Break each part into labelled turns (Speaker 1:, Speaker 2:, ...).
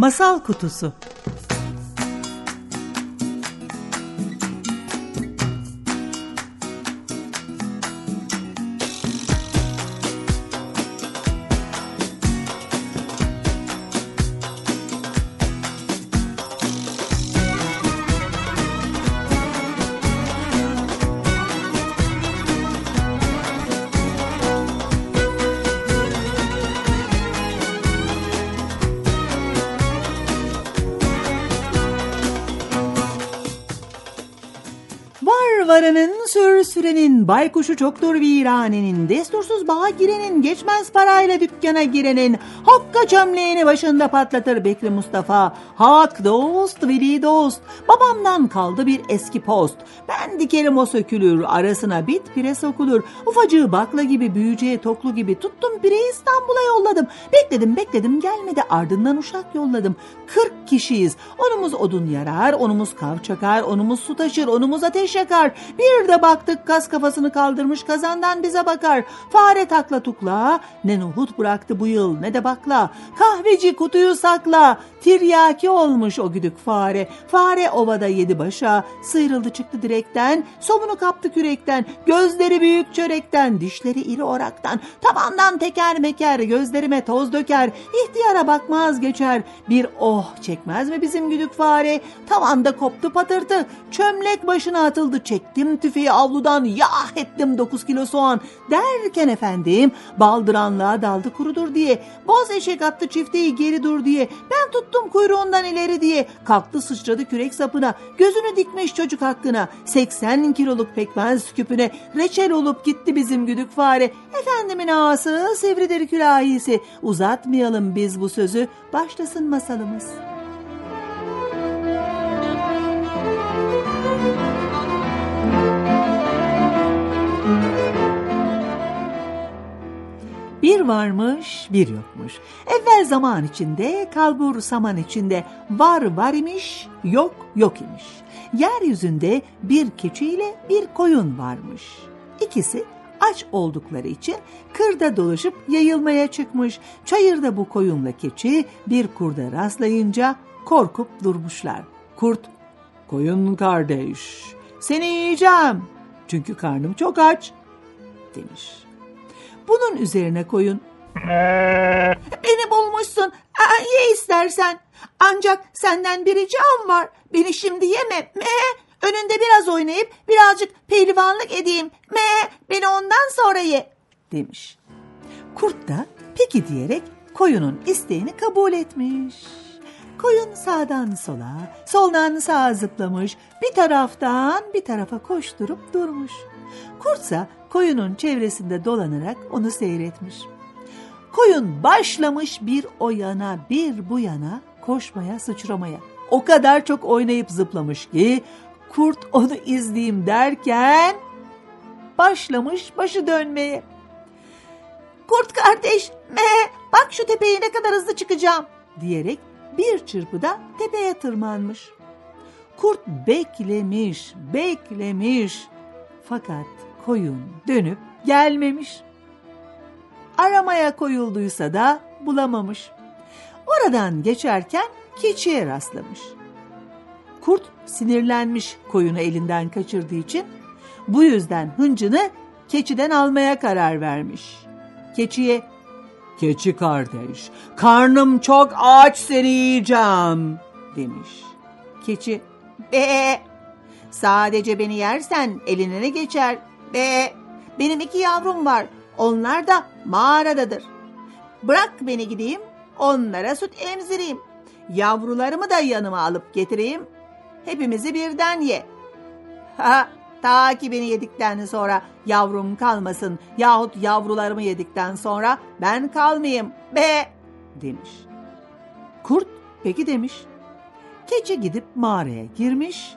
Speaker 1: Masal Kutusu Var sür sürenin, baykuşu çoktur viranenin, destursuz bağa girenin, geçmez parayla dükkana girenin, hokka çömleğini başında patlatır Bekri Mustafa. Hak dost, veli dost, babamdan kaldı bir eski post. Ben dikerim o sökülür, arasına bit pire sokulur. Ufacığı bakla gibi, büyüceğe toklu gibi tuttum pireyi İstanbul'a yolladım. Bekledim bekledim gelmedi ardından uşak yolladım. 40 kişiyiz, onumuz odun yarar, onumuz kav çakar, onumuz su taşır, onumuz ateş yakar. Bir de baktık kas kafasını kaldırmış kazandan bize bakar. Fare takla tukla ne nohut bıraktı bu yıl ne de bakla. Kahveci kutuyu sakla. Tiryaki olmuş o güdük fare. Fare ovada yedi başa. Sıyrıldı çıktı direkten. Somunu kaptı kürekten. Gözleri büyük çörekten. Dişleri iri oraktan. Tabandan teker meker. Gözlerime toz döker. İhtiyara bakmaz geçer. Bir oh çekmez mi bizim güdük fare? Tavanda koptu patırtı. Çömlek başına atıldı. Çektim tüfeği avludan. Yah ettim dokuz kilo soğan. Derken efendim baldıranlığa daldı kurudur diye. Boz eşek attı çifteyi geri dur diye. Ben tuttum kuyruğundan ileri diye. Kalktı sıçradı kürek sapına. Gözünü dikmiş çocuk hakkına. 80 kiloluk pekmez küpüne. Reçel olup gitti bizim güdük fare. Efendimin ağası sivridir külahisi. Uzatmayalım biz bu sözü. Başlasın masalımız. Varmış, bir yokmuş. Evvel zaman içinde, kalbur saman içinde var var imiş, yok yok imiş. Yeryüzünde bir keçi ile bir koyun varmış. İkisi aç oldukları için kırda dolaşıp yayılmaya çıkmış. Çayırda bu koyunla keçi bir kurda rastlayınca korkup durmuşlar. Kurt, koyun kardeş, seni yiyeceğim çünkü karnım çok aç demiş. Bunun üzerine koyun. Beni bulmuşsun. Aa, ye istersen. Ancak senden bir ricam var. Beni şimdi yeme. Me. Önünde biraz oynayıp birazcık pehlivanlık edeyim. Me. Beni ondan sonra ye. Demiş. Kurt da peki diyerek koyunun isteğini kabul etmiş. Koyun sağdan sola, soldan sağa zıplamış, bir taraftan bir tarafa koşturup durmuş. Kurtsa koyunun çevresinde dolanarak onu seyretmiş. Koyun başlamış bir o yana bir bu yana koşmaya sıçramaya. O kadar çok oynayıp zıplamış ki kurt onu izleyeyim derken başlamış başı dönmeye. Kurt kardeş me bak şu tepeye ne kadar hızlı çıkacağım diyerek bir çırpıda tepeye tırmanmış. Kurt beklemiş, beklemiş. Fakat koyun dönüp gelmemiş. Aramaya koyulduysa da bulamamış. Oradan geçerken keçiye rastlamış. Kurt sinirlenmiş koyunu elinden kaçırdığı için bu yüzden hıncını keçiden almaya karar vermiş. Keçiye Keçi kardeş, karnım çok aç seni yiyeceğim demiş. Keçi, be sadece beni yersen eline ne geçer? Be benim iki yavrum var, onlar da mağaradadır. Bırak beni gideyim, onlara süt emzireyim. Yavrularımı da yanıma alıp getireyim. Hepimizi birden ye. Ha, ta ki beni yedikten sonra yavrum kalmasın yahut yavrularımı yedikten sonra ben kalmayayım be demiş. Kurt peki demiş. Keçi gidip mağaraya girmiş,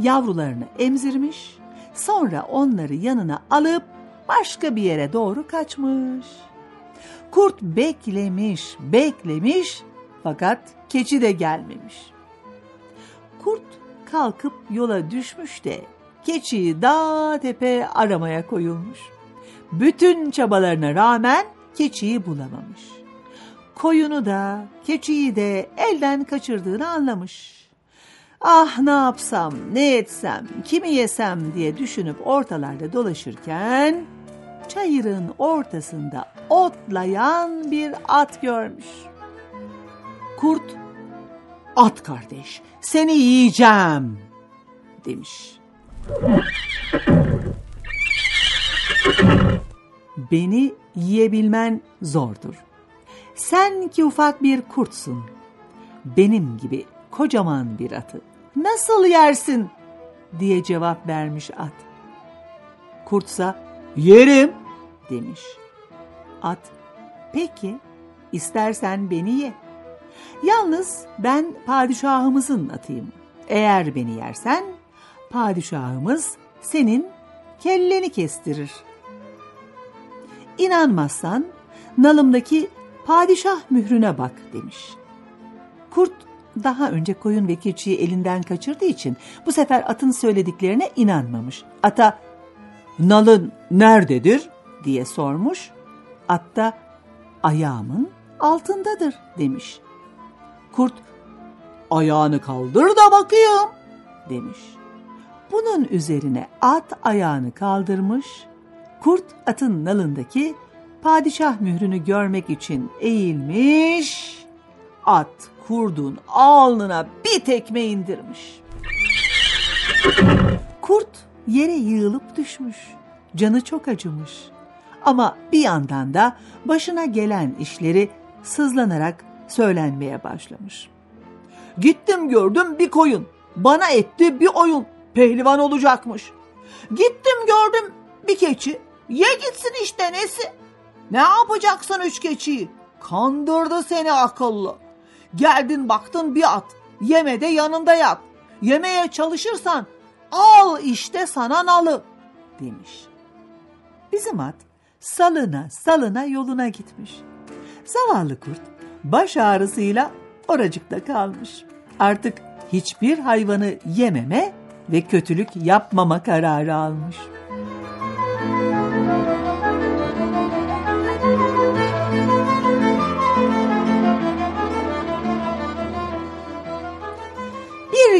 Speaker 1: yavrularını emzirmiş, sonra onları yanına alıp başka bir yere doğru kaçmış. Kurt beklemiş, beklemiş fakat keçi de gelmemiş. Kurt kalkıp yola düşmüş de keçiyi dağ tepe aramaya koyulmuş. Bütün çabalarına rağmen keçiyi bulamamış. Koyunu da keçiyi de elden kaçırdığını anlamış. Ah ne yapsam, ne etsem, kimi yesem diye düşünüp ortalarda dolaşırken çayırın ortasında otlayan bir at görmüş. Kurt, at kardeş seni yiyeceğim demiş. Beni yiyebilmen zordur. Sen ki ufak bir kurtsun. Benim gibi kocaman bir atı nasıl yersin diye cevap vermiş at. Kurtsa yerim demiş. At peki istersen beni ye. Yalnız ben padişahımızın atıyım. Eğer beni yersen padişahımız senin kelleni kestirir. İnanmazsan nalımdaki padişah mührüne bak demiş. Kurt daha önce koyun ve keçiyi elinden kaçırdığı için bu sefer atın söylediklerine inanmamış. Ata nalın nerededir diye sormuş. At da ayağımın altındadır demiş. Kurt ayağını kaldır da bakayım demiş. Bunun üzerine at ayağını kaldırmış, kurt atın nalındaki padişah mührünü görmek için eğilmiş, at kurdun alnına bir tekme indirmiş. Kurt yere yığılıp düşmüş, canı çok acımış. Ama bir yandan da başına gelen işleri sızlanarak söylenmeye başlamış. Gittim gördüm bir koyun, bana etti bir oyun, pehlivan olacakmış. Gittim gördüm bir keçi, ye gitsin işte nesi. Ne yapacaksın üç keçiyi? Kandırdı seni akıllı. Geldin baktın bir at, yeme de yanında yat. Yemeye çalışırsan al işte sana nalı demiş. Bizim at salına salına yoluna gitmiş. Zavallı kurt baş ağrısıyla oracıkta kalmış. Artık hiçbir hayvanı yememe ve kötülük yapmama kararı almış.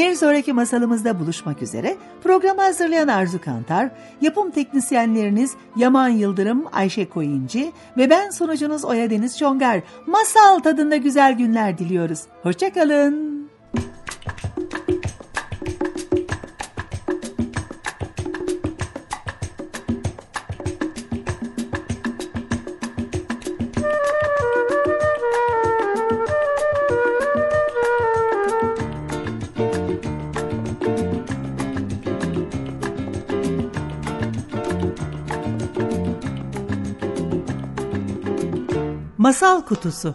Speaker 1: Bir sonraki masalımızda buluşmak üzere. Programı hazırlayan Arzu Kantar, yapım teknisyenleriniz Yaman Yıldırım, Ayşe Koyuncu ve ben sunucunuz Oya Deniz Çongar. Masal tadında güzel günler diliyoruz. Hoşçakalın. Masal Kutusu